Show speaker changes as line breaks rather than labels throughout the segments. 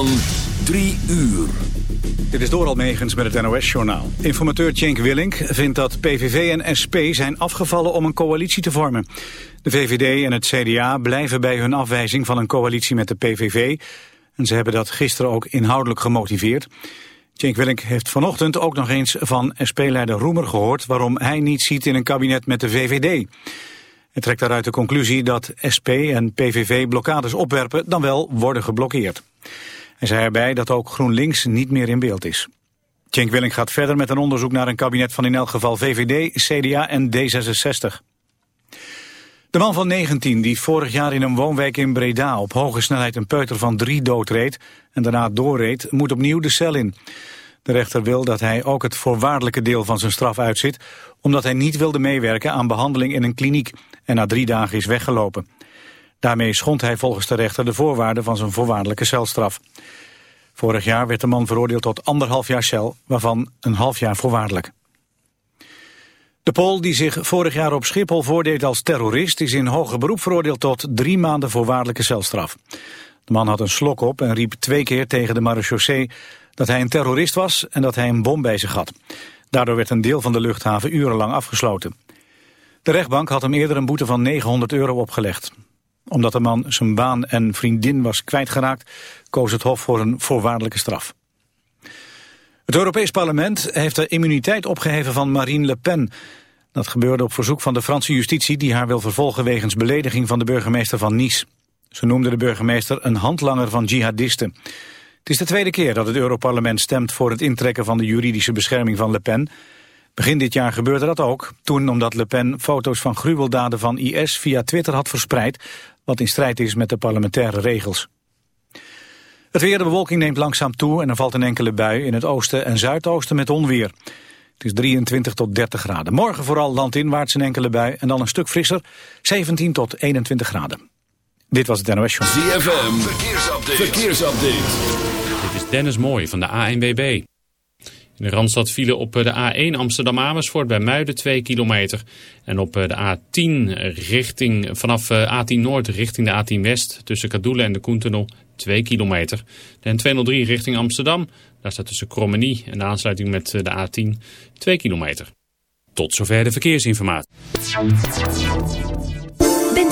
Van 3 uur.
Dit is Doral Megens met het NOS-journaal. Informateur Cenk Willink vindt dat PVV en SP zijn afgevallen om een coalitie te vormen. De VVD en het CDA blijven bij hun afwijzing van een coalitie met de PVV. En ze hebben dat gisteren ook inhoudelijk gemotiveerd. Cenk Willink heeft vanochtend ook nog eens van SP-leider Roemer gehoord... waarom hij niet ziet in een kabinet met de VVD. Hij trekt daaruit de conclusie dat SP en PVV blokkades opwerpen... dan wel worden geblokkeerd. Hij zei erbij dat ook GroenLinks niet meer in beeld is. Cenk Willink gaat verder met een onderzoek naar een kabinet van in elk geval VVD, CDA en D66. De man van 19 die vorig jaar in een woonwijk in Breda op hoge snelheid een peuter van drie doodreed en daarna doorreed, moet opnieuw de cel in. De rechter wil dat hij ook het voorwaardelijke deel van zijn straf uitzit, omdat hij niet wilde meewerken aan behandeling in een kliniek en na drie dagen is weggelopen. Daarmee schond hij volgens de rechter de voorwaarden van zijn voorwaardelijke celstraf. Vorig jaar werd de man veroordeeld tot anderhalf jaar cel, waarvan een half jaar voorwaardelijk. De Pool die zich vorig jaar op Schiphol voordeed als terrorist... is in hoger beroep veroordeeld tot drie maanden voorwaardelijke celstraf. De man had een slok op en riep twee keer tegen de marechaussee... dat hij een terrorist was en dat hij een bom bij zich had. Daardoor werd een deel van de luchthaven urenlang afgesloten. De rechtbank had hem eerder een boete van 900 euro opgelegd omdat de man zijn baan en vriendin was kwijtgeraakt, koos het Hof voor een voorwaardelijke straf. Het Europees Parlement heeft de immuniteit opgeheven van Marine Le Pen. Dat gebeurde op verzoek van de Franse justitie die haar wil vervolgen wegens belediging van de burgemeester van Nice. Ze noemde de burgemeester een handlanger van jihadisten. Het is de tweede keer dat het Europarlement stemt voor het intrekken van de juridische bescherming van Le Pen. Begin dit jaar gebeurde dat ook, toen omdat Le Pen foto's van gruweldaden van IS via Twitter had verspreid, wat in strijd is met de parlementaire regels. Het weer, de bewolking neemt langzaam toe en er valt een enkele bui in het oosten en zuidoosten met onweer. Het is 23 tot 30 graden. Morgen vooral landinwaarts een enkele bui en dan een stuk frisser, 17 tot 21 graden. Dit was het NOS Show.
ZFM, verkeersupdate. verkeersupdate.
Dit is Dennis Mooij van de ANWB. In de Randstad vielen op de A1 Amsterdam-Amersfoort bij Muiden 2 kilometer. En op de A10 richting, vanaf A10 Noord richting de A10 West tussen Kadoelen en de Koentunnel 2 kilometer. De N203 richting Amsterdam, daar staat tussen Krommenie en de aansluiting met de A10 2 kilometer. Tot zover de verkeersinformatie.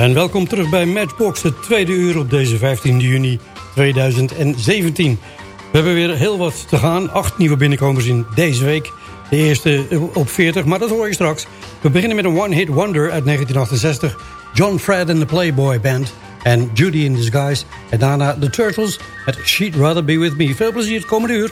En welkom terug bij Matchbox, het tweede uur op deze 15 juni 2017. We hebben weer heel wat te gaan. Acht nieuwe binnenkomers in deze week. De eerste op 40, maar dat hoor je straks. We beginnen met een one-hit wonder uit 1968. John Fred and the Playboy Band.
en Judy in Disguise. En daarna The Turtles met She'd Rather Be With Me. Veel plezier het komende uur.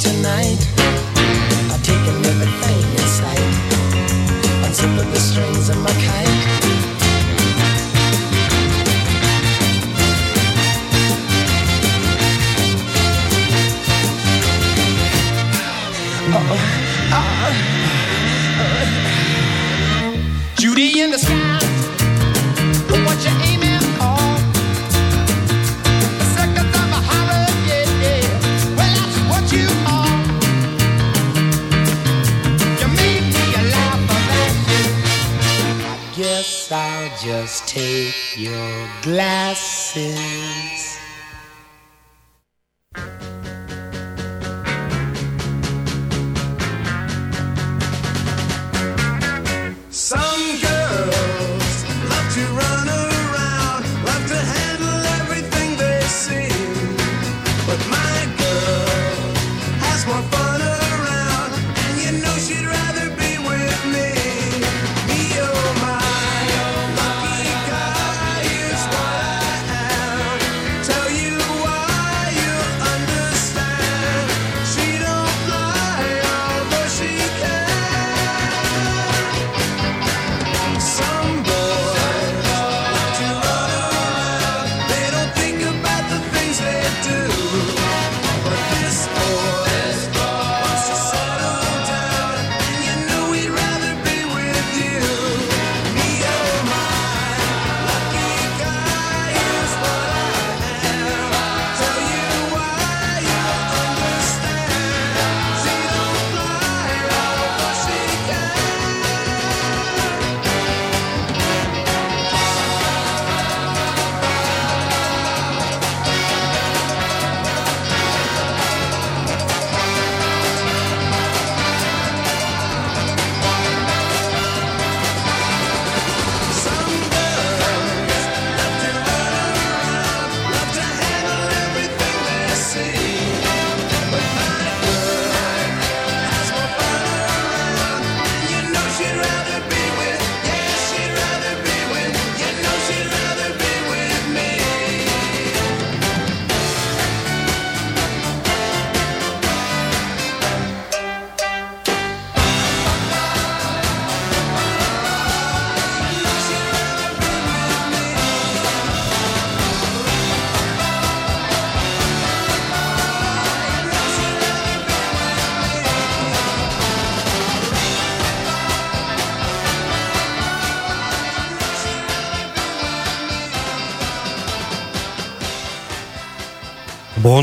tonight.
I've
taken everything in sight. Unzipping the strings of my kite. Uh-oh.
Uh-oh. Uh-oh. Judy in the sky, what you aiming?
Just take your glasses.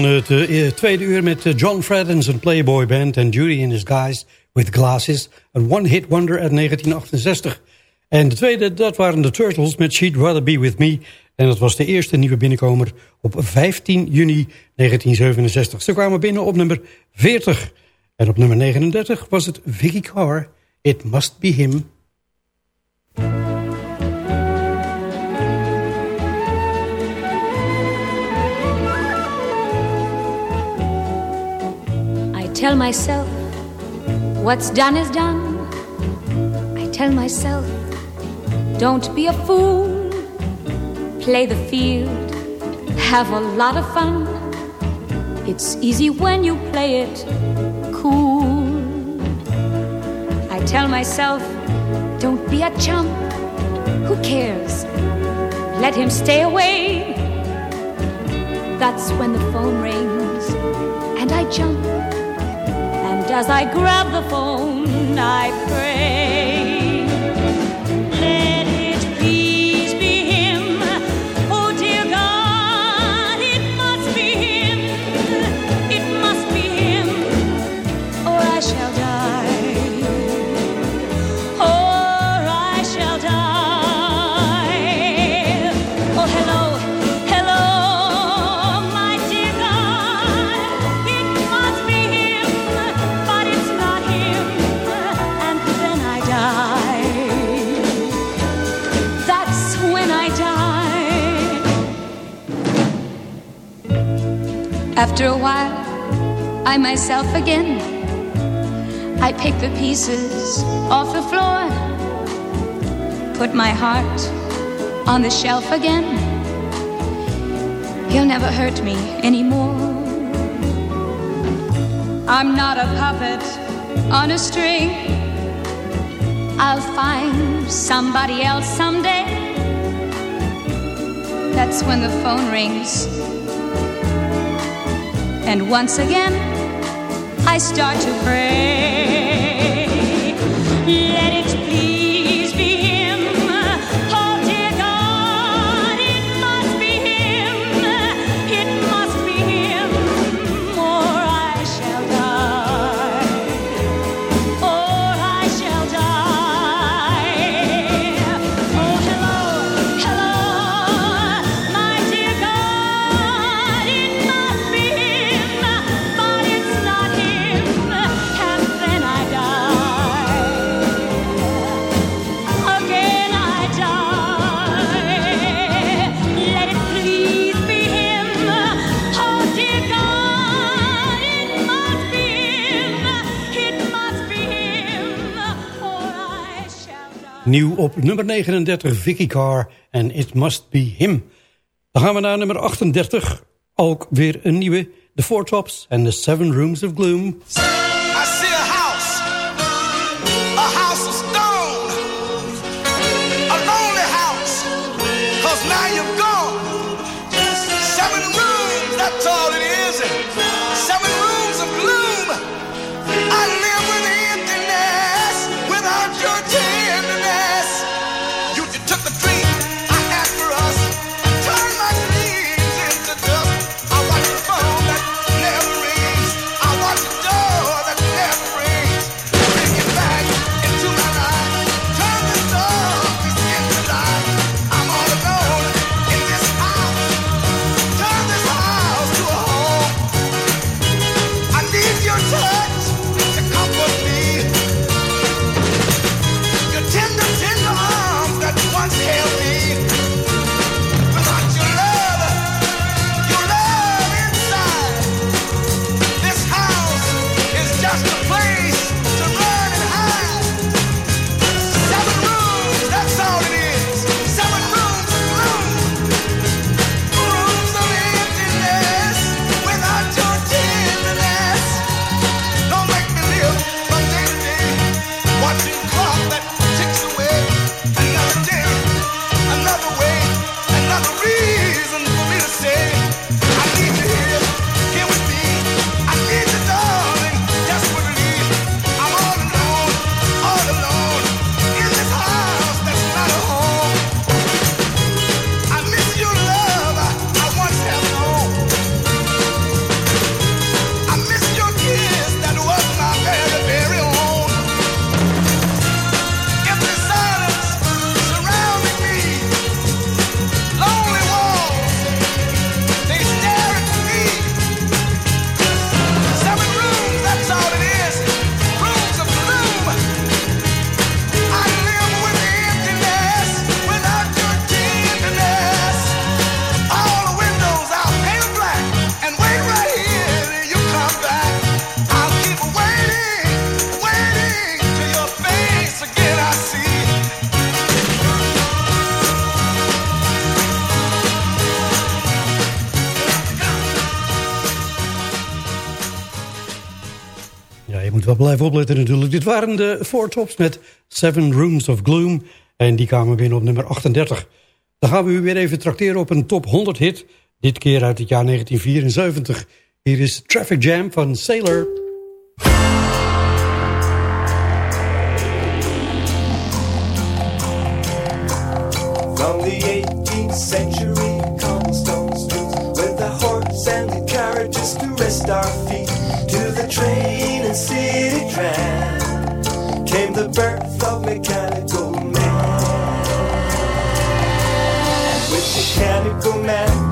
Het uh, tweede uur met uh, John Fred en zijn Playboy Band... en Judy in Disguise with Glasses, een one-hit wonder uit 1968. En de tweede, dat waren de Turtles met She'd Rather Be With Me... en dat was de eerste nieuwe binnenkomer op 15 juni 1967. Ze kwamen binnen op nummer 40. En op nummer 39 was het Vicky Carr, It Must Be Him...
tell myself what's done is done. I tell myself, don't be a fool. Play the field, have a lot of fun. It's easy when you play it cool. I tell myself, don't be a chump. Who cares? Let him stay away. That's when the phone rings and I jump as I grab the phone, I pray. After a while, I myself again. I pick the pieces off the floor, put my heart on the shelf again. He'll never hurt me anymore. I'm not a puppet on a string. I'll find somebody else someday. That's when the phone rings and once again, I start to pray.
Op nummer 39, Vicky Carr en It Must Be Him. Dan gaan we naar nummer 38, ook weer een nieuwe. The Four Tops en The Seven Rooms of Gloom. Opletten natuurlijk. Dit waren de Four Tops met Seven Rooms of Gloom. En die kwamen binnen op nummer 38. Dan gaan we u weer even trakteren op een top 100 hit. Dit keer uit het jaar 1974. Hier is Traffic Jam van Sailor.
Of mechanical man. With mechanical man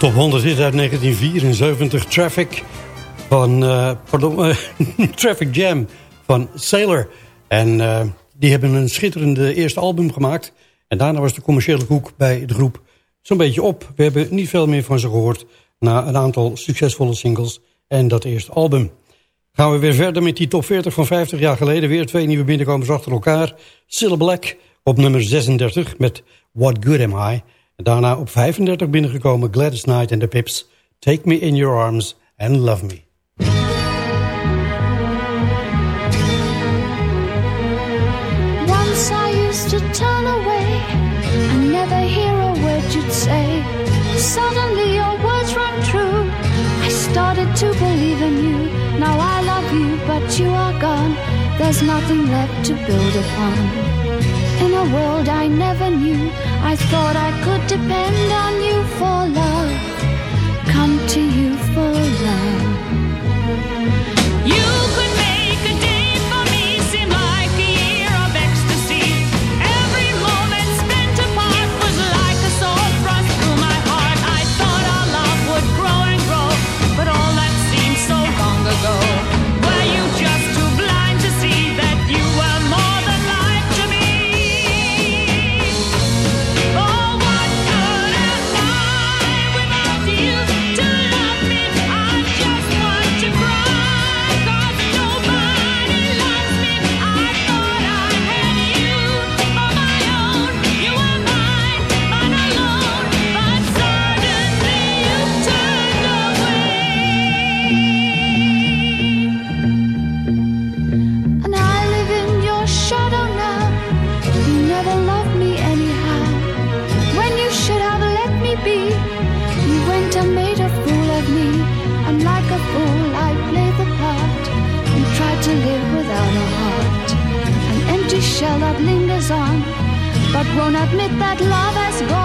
top 100 hit uit 1974, Traffic van, eh, pardon, eh, Traffic Jam van Sailor. En eh, die hebben een schitterende eerste album gemaakt. En daarna was de commerciële koek bij de groep zo'n beetje op. We hebben niet veel meer van ze gehoord na een aantal succesvolle singles en dat eerste album. Gaan we weer verder met die top 40 van 50 jaar geleden. Weer twee nieuwe binnenkomers achter elkaar. Cilla Black op nummer 36 met What Good Am I... Daarna op 35 binnengekomen Gladys Knight en de Pips. Take Me In Your Arms and Love Me.
Once I used to turn away and never hear a word you'd say. Suddenly your words rang true. I started to believe in you. Now I love you, but you are gone. There's nothing left to build upon. A world I never knew, I thought I could depend on you for love. Come to you for love.
but
won't admit that love has gone.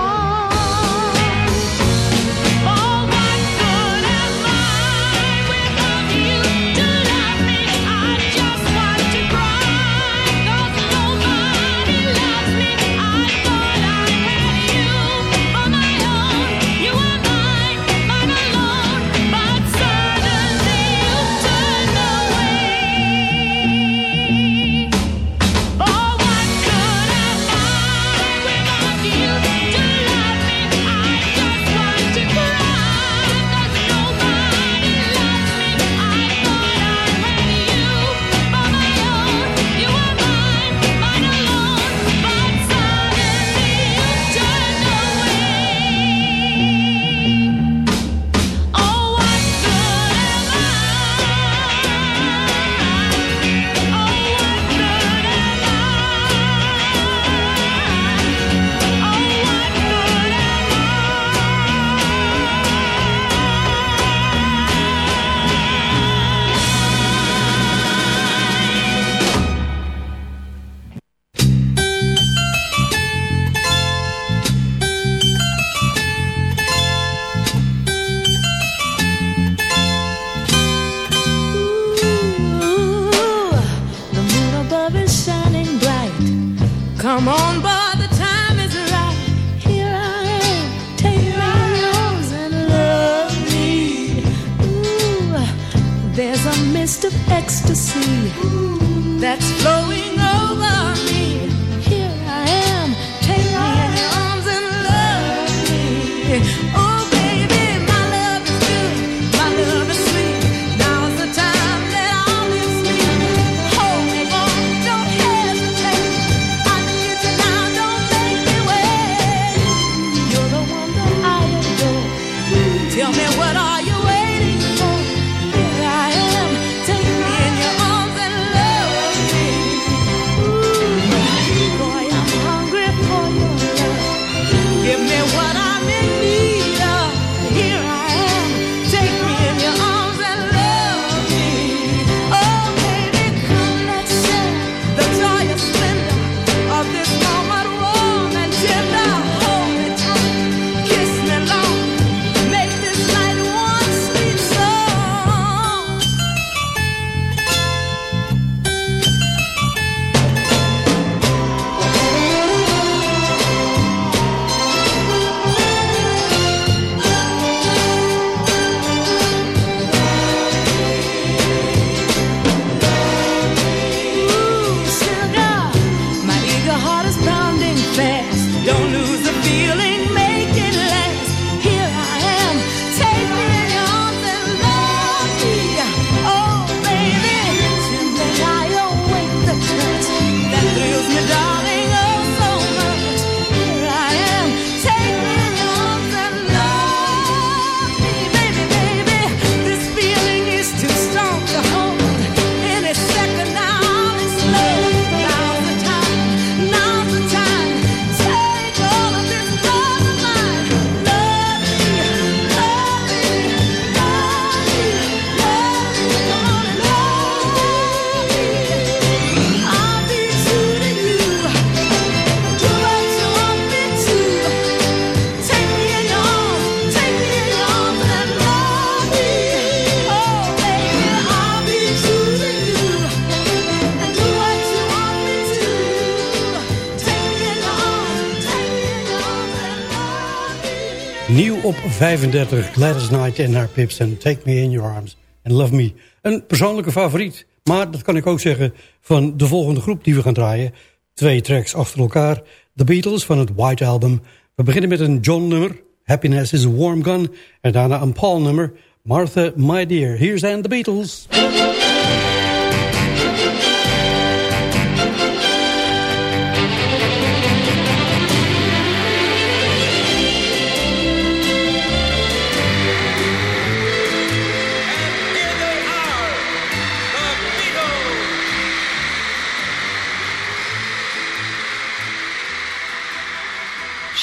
35, Gladys Knight en haar pips en Take Me In Your Arms and Love Me. Een persoonlijke favoriet, maar dat kan ik ook zeggen van de volgende groep die we gaan draaien. Twee tracks achter elkaar, The Beatles van het White Album. We beginnen met een John-nummer, Happiness is a Warm Gun, en daarna een Paul-nummer, Martha My Dear. Here's and The Beatles.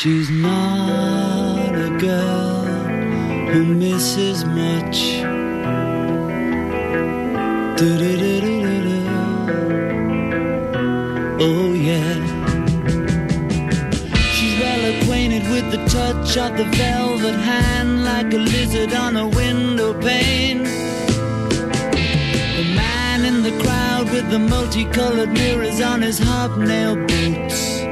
She's not a girl who misses much. Oh, yeah. She's well acquainted with the touch of the velvet hand, like a lizard on a window pane. The man in the crowd with the multicolored mirrors on his hobnail boots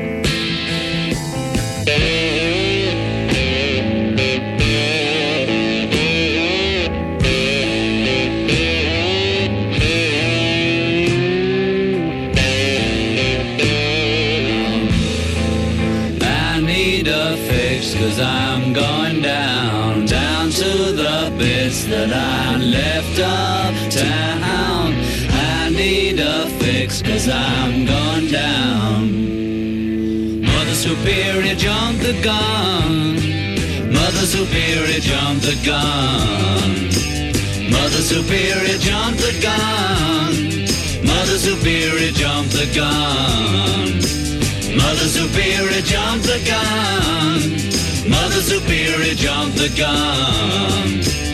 I'm going down, down to the bits that I left uptown. I need a fix, cause I'm going down. Mother Superior jumped the gun. Mother Superior jumped the gun. Mother Superior jumped the gun. Mother Superior jumped the gun. Mother Superior jumped the gun. Mother Superior jumped the
gun.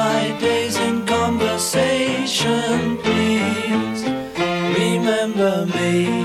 my days in conversation, please remember me.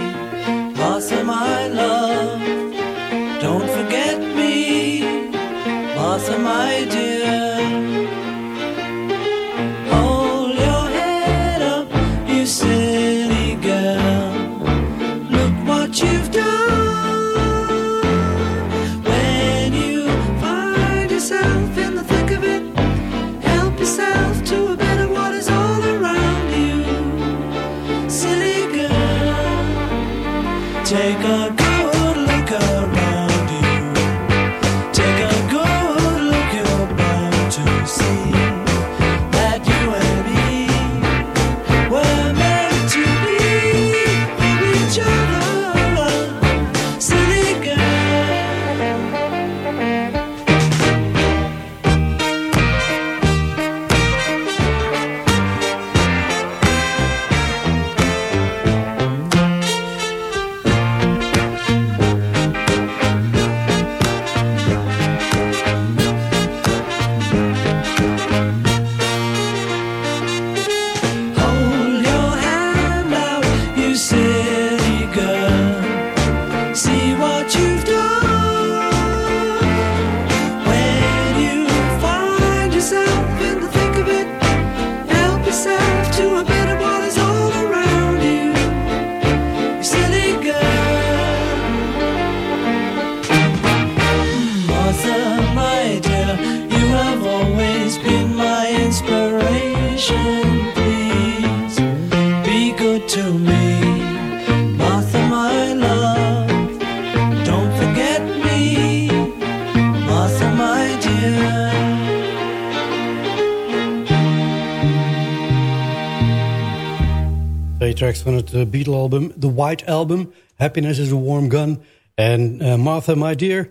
van het eh, Beatle-album. The White Album, Happiness is a Warm Gun.
En eh, Martha, My Dear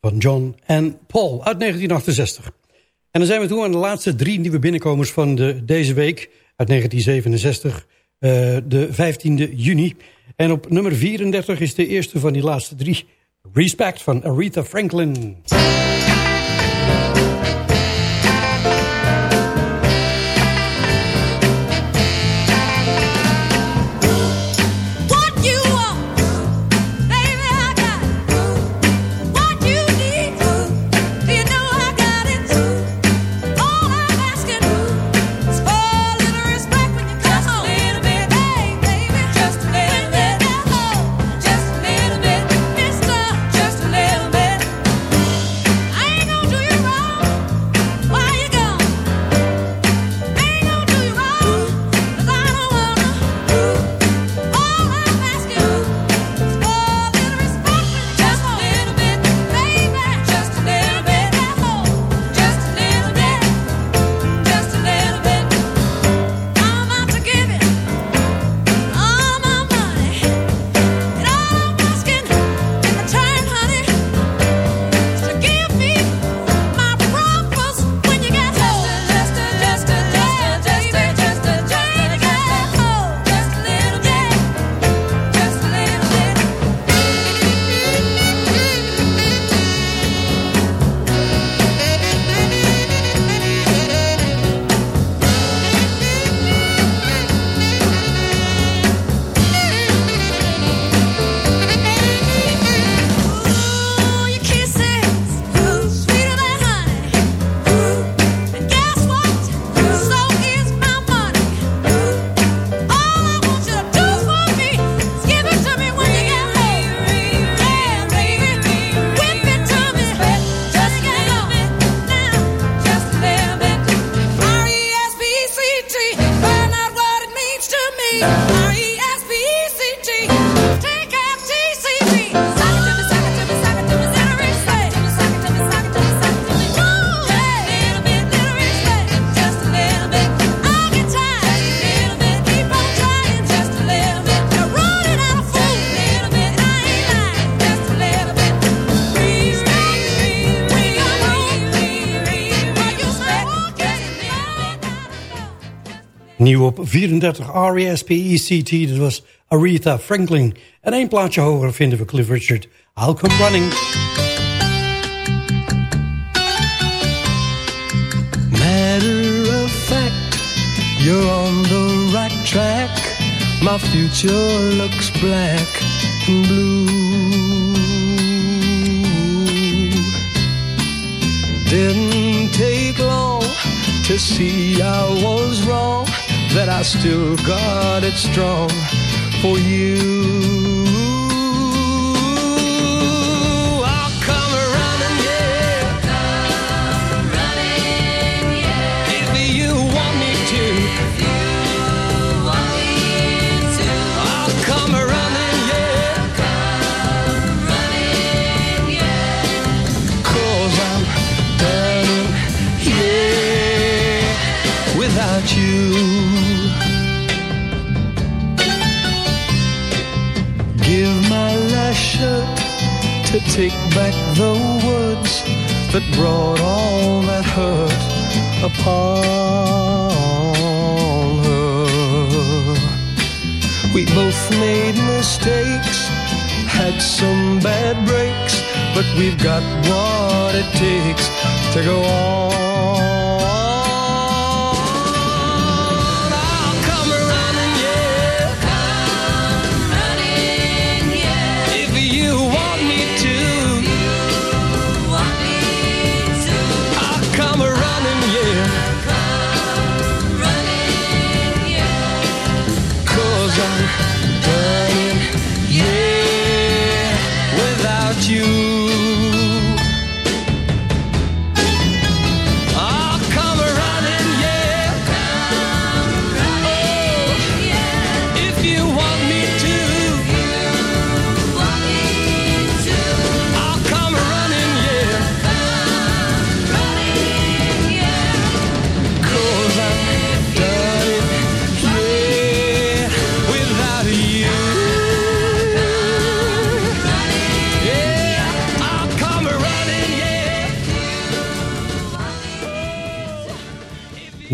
van John en Paul uit 1968. En dan zijn we toe aan de laatste drie nieuwe binnenkomers van de, deze week. Uit 1967, eh, de 15e juni. En op nummer 34 is de eerste van die laatste drie. Respect van Aretha Franklin. 34 R-E-S-P-E-C-T. Dat was Aretha Franklin. En één plaatje hoger vinden we Cliff Richard. I'll Come Running.
Matter of fact, you're on the right track. My future looks black and blue. Didn't take long to see I was wrong that I still got it strong for you. take back the words that brought all that hurt upon her. We both made mistakes, had some bad breaks, but we've got what it takes to go on.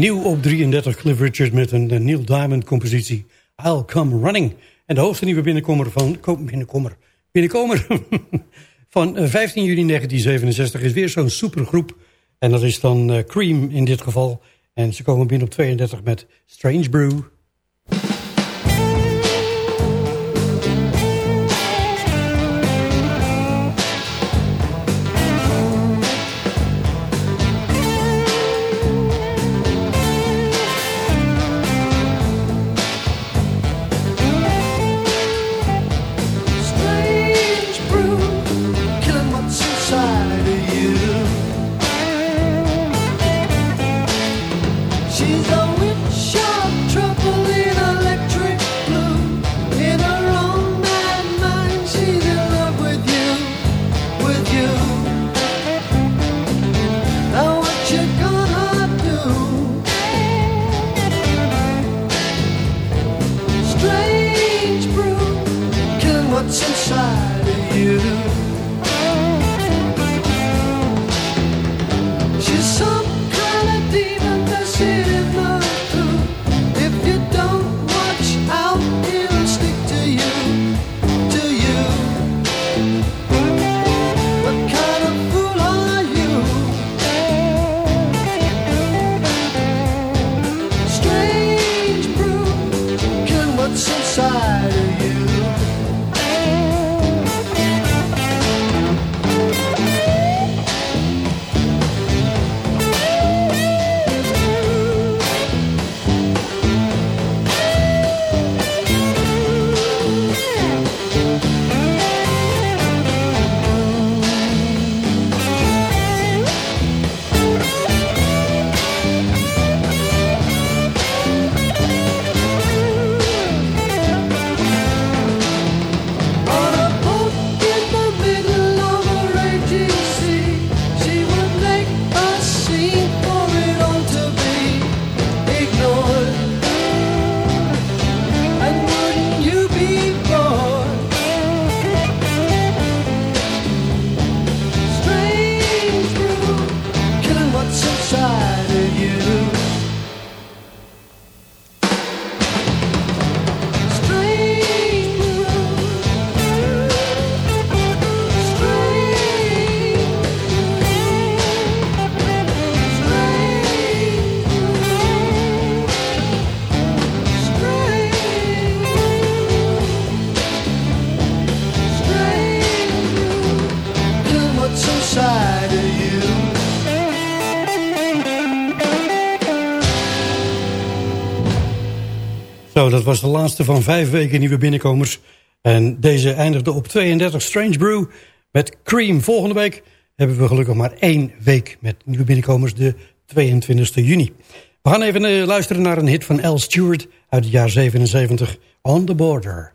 Nieuw op 33 Cliff Richard met een eh, Neil Diamond compositie. I'll Come Running. En de hoogste nieuwe binnenkomer van... ko- Binnenkomer. Binnenkomer. van eh, 15 juni 1967 is weer zo'n supergroep. En dat is dan eh, Cream in dit geval. En ze komen binnen op 32 met Strange Brew. Was de laatste van vijf weken nieuwe binnenkomers. En deze eindigde op 32 Strange Brew met Cream. Volgende week hebben we gelukkig maar één week met nieuwe binnenkomers, de 22 juni. We gaan even eh, luisteren naar een hit van Al Stewart uit het jaar 77, On the Border.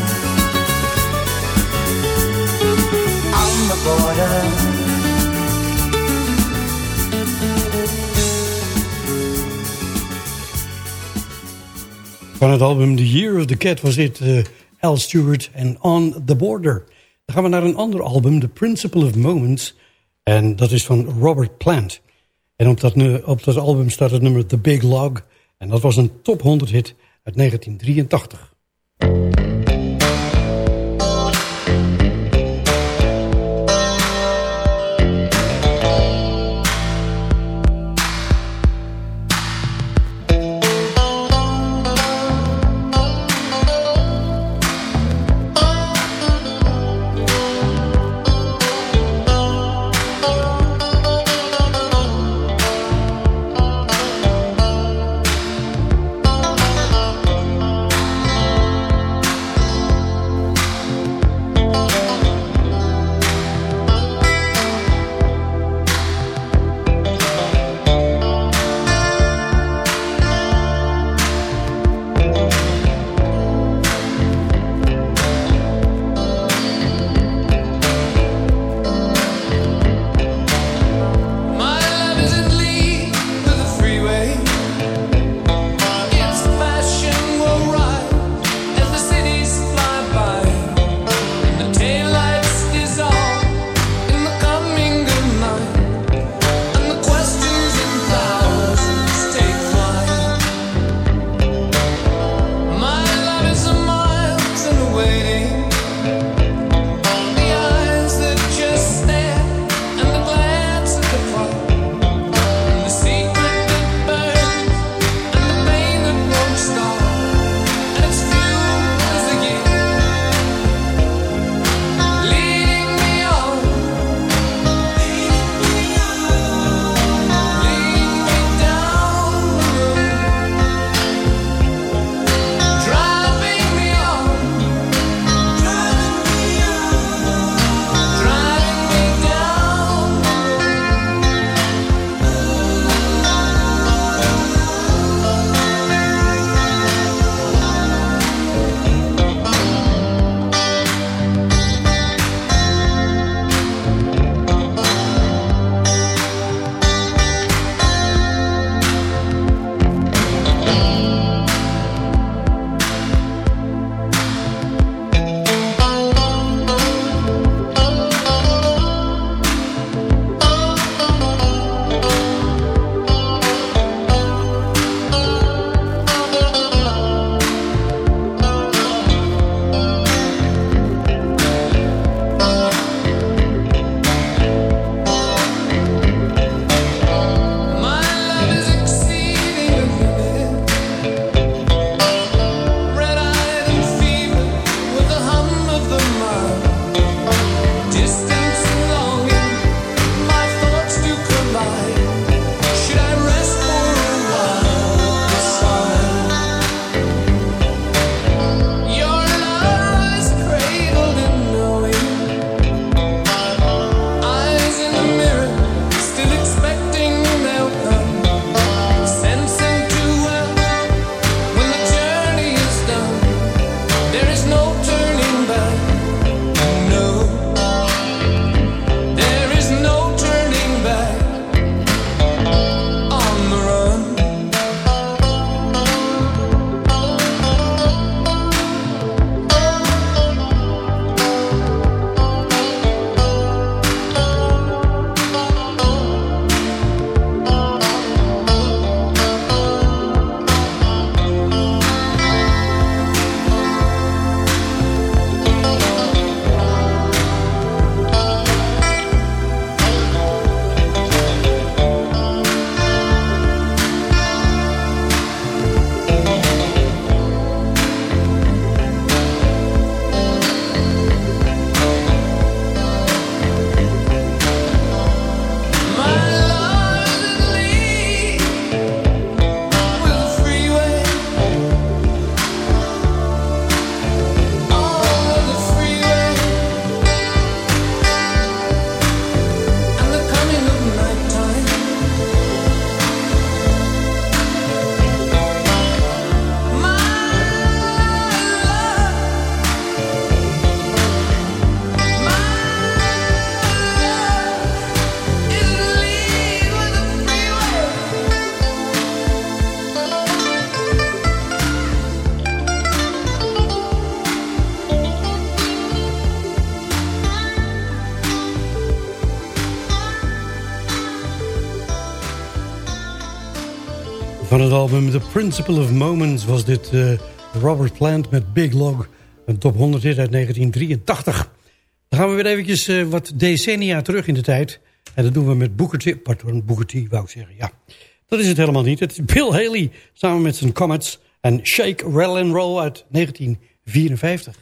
Van het album The Year of the Cat was dit eh, Al Stewart en On the Border. Dan gaan we naar een ander album, The Principle of Moments. En dat is van Robert Plant. En op dat, op dat album staat het nummer The Big Log. En dat was een top 100 hit uit 1983.
album The Principle of Moments was dit eh, Robert Plant met Big Log. Een top 100 hit uit 1983. Dan gaan we weer eventjes eh, wat decennia terug in de tijd. En dat doen we met Booker T. Pardon, Booker T wou ik zeggen, ja. Dat is het helemaal niet. Het is Bill Haley samen met zijn Comets en Shake, Rattle and Roll uit 1954.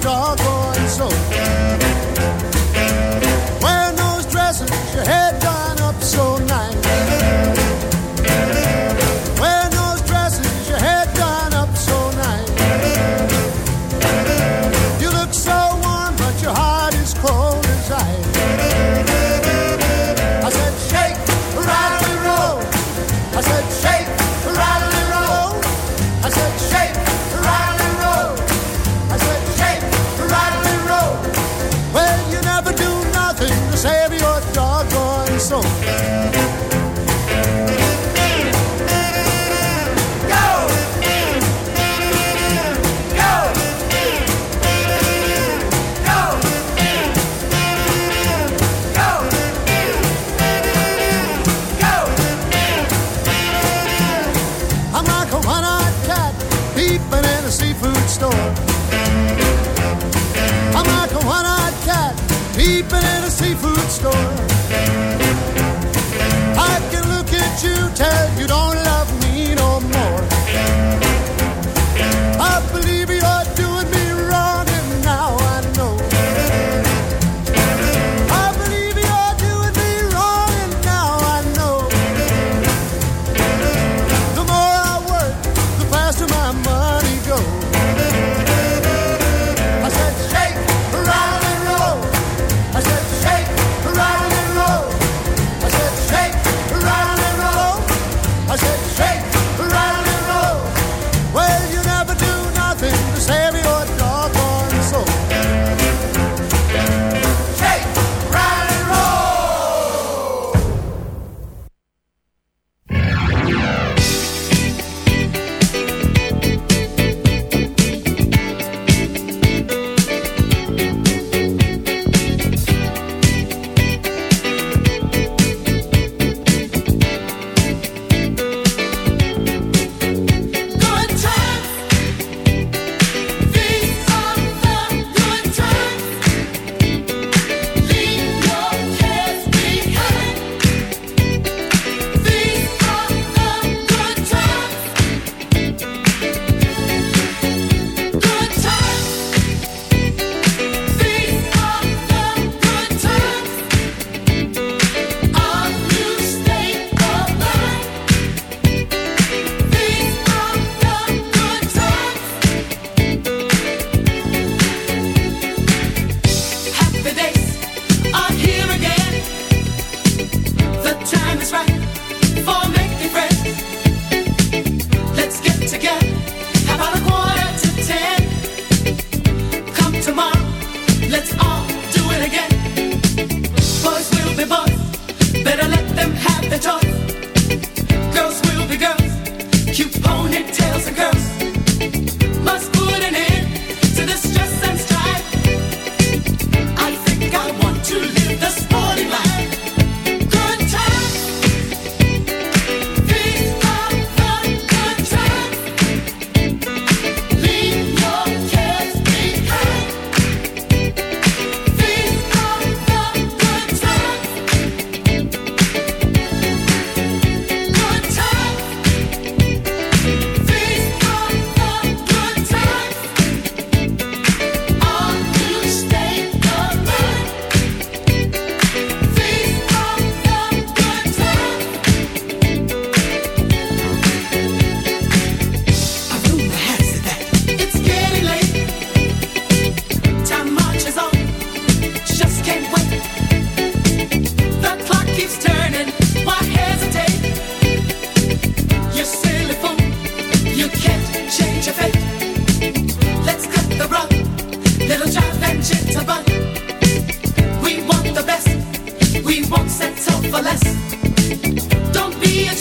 talk Música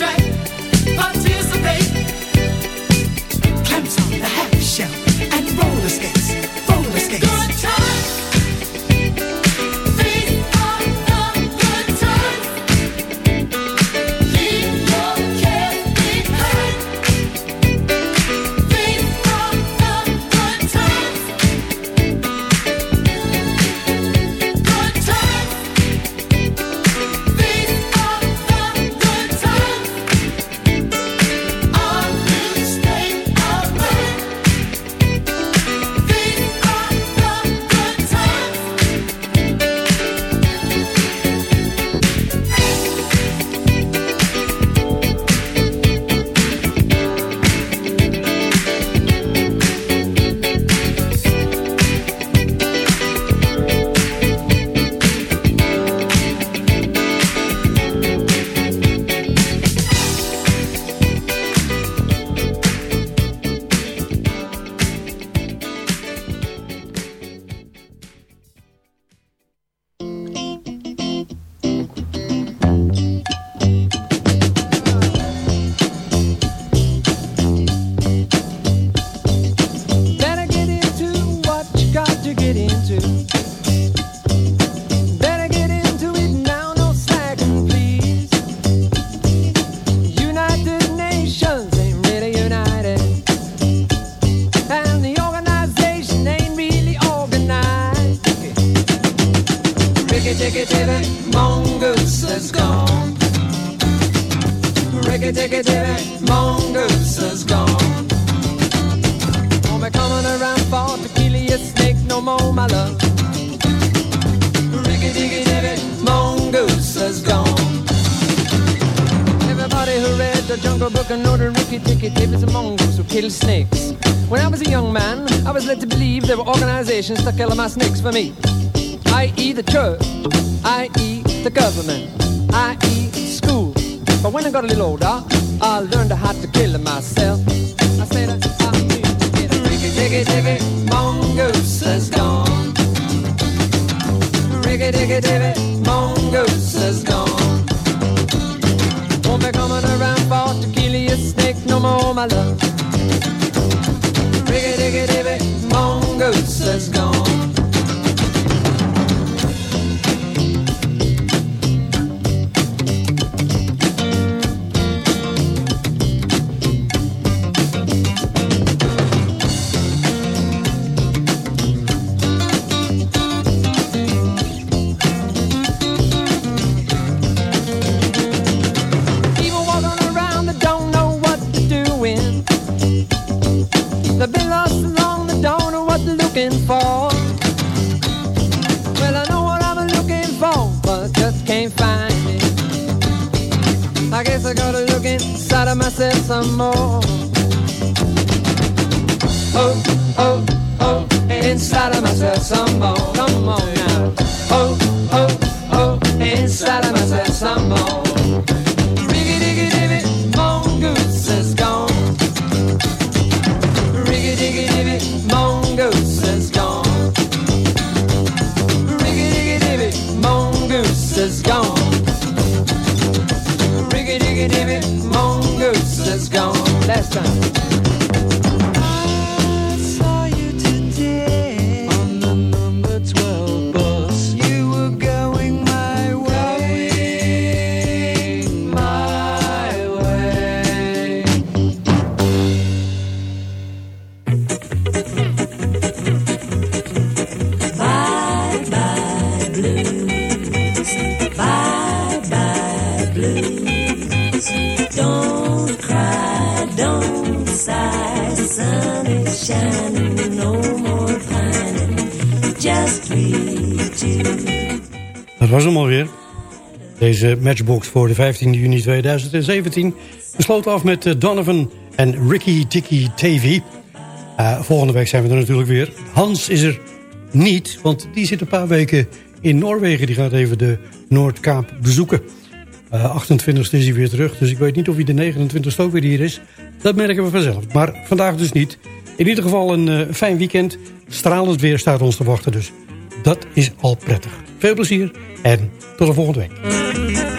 right. For to kill you, snake no more, my love. Ricky ticky ticky, mongoose is gone. Everybody who read the Jungle Book and know the Ricky Ticky Tape is a mongoose who kills snakes. When I was a young man, I was led to believe there were organizations to kill my snakes for me. I.e. the church, I.e. the government, I.e. school. But when I got a little older, I learned how to kill myself. Ticky Ticky, mongoose is gone. Ricky Ticky Ticky, mongoose is gone. Won't be coming around for to kill you, snake no more, my love. diggity mongoose that's gone last time.
Deze matchbox voor de 15 juni 2017. We sloten af met eh, Donovan en Ricky Ticky Tavy. Eh, volgende week zijn we er natuurlijk weer. Hans is er niet, want die zit een paar weken in Noorwegen. Die gaat even de Noordkaap bezoeken. Eh 28 is hij weer terug, dus ik weet niet of hij de 29 ook weer hier is. Dat merken we vanzelf. Maar vandaag dus niet. In ieder geval een eh, fijn weekend. Stralend weer staat ons te wachten, dus dat is al prettig. Veel plezier en tot de volgende week.